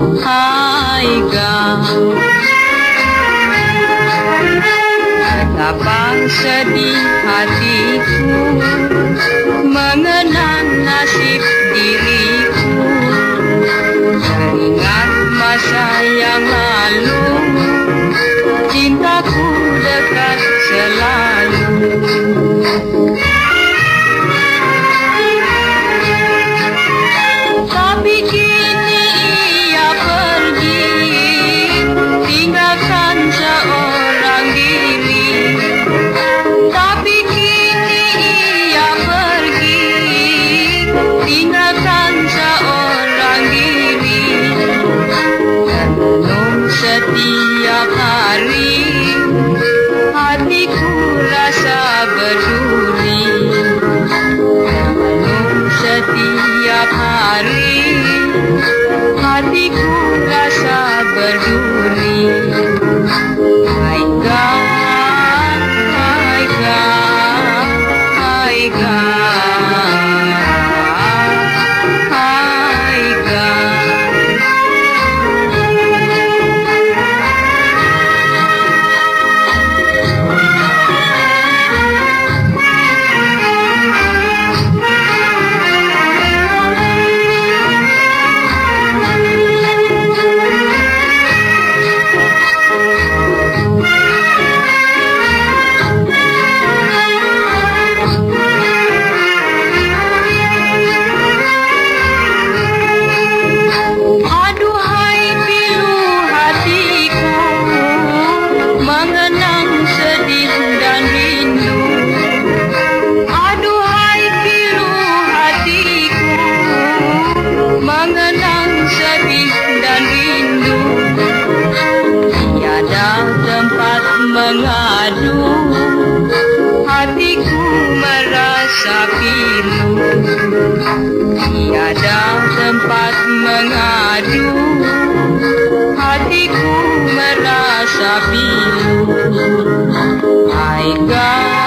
Haiga. Lapang sedih hatiku Mengenang nasib diriku? Teringat masa yang lalu. sempat mengadu Hatiku merasa pilu My God